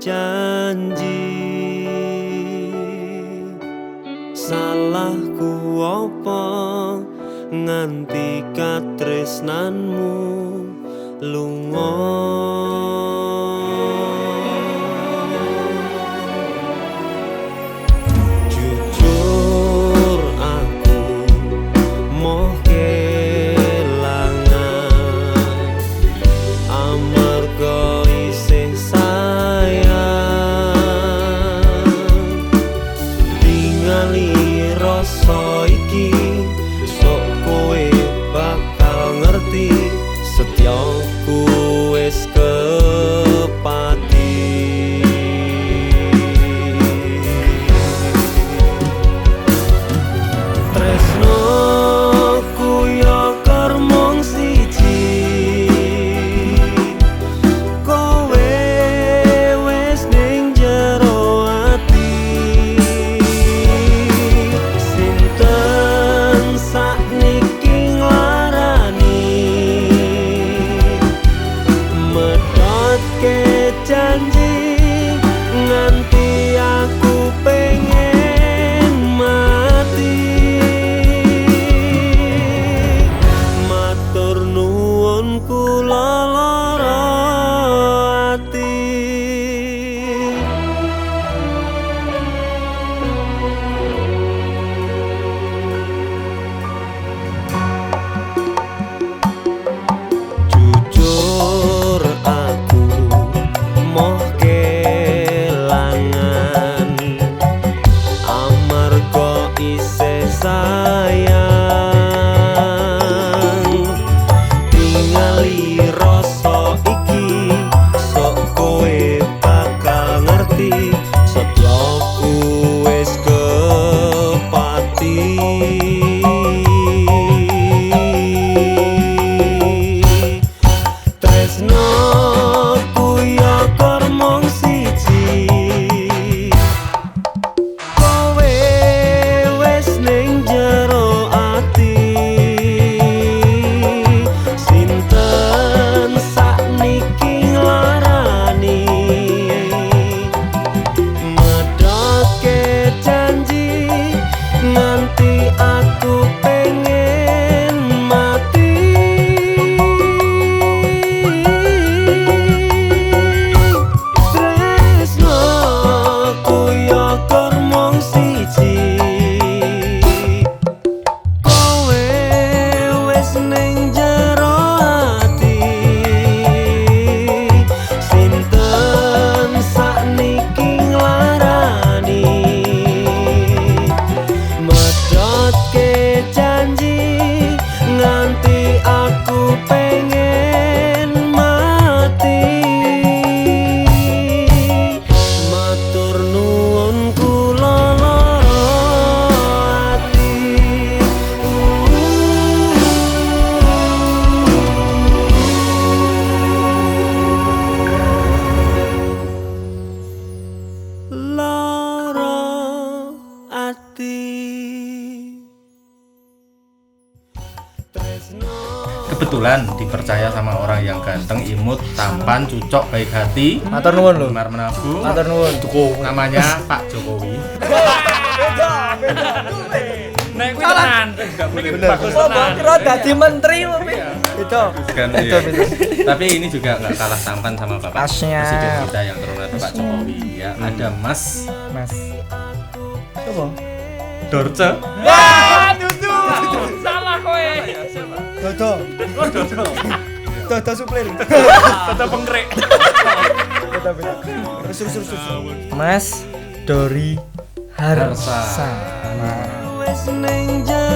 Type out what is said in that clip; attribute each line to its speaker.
Speaker 1: janji. Salahku apa nganti katresnanmu? Lunga saya
Speaker 2: kebetulan dipercaya sama orang yang ganteng, imut, tampan, cucok, baik hati,
Speaker 3: Matur nuwun lho.
Speaker 2: gemar menabung.
Speaker 3: Matur nuwun.
Speaker 2: Namanya Pak Jokowi.
Speaker 4: Nek kuwi tenan. Bagus tenan.
Speaker 3: kira dadi menteri.
Speaker 2: Kan, iya. Tapi ini juga nggak kalah tampan sama Bapak
Speaker 3: Masnya.
Speaker 2: Presiden kita yang terhormat Pak Jokowi. Ya, ada Mas
Speaker 3: Mas. Coba.
Speaker 2: Dorce.
Speaker 4: Wah, dudu. Salah kowe.
Speaker 3: Dodo. Dodo suplir.
Speaker 4: Pengkrek.
Speaker 3: Beda. Terus terus terus. terus. Mas Dori Harsa.
Speaker 2: Harsa.
Speaker 3: Nah.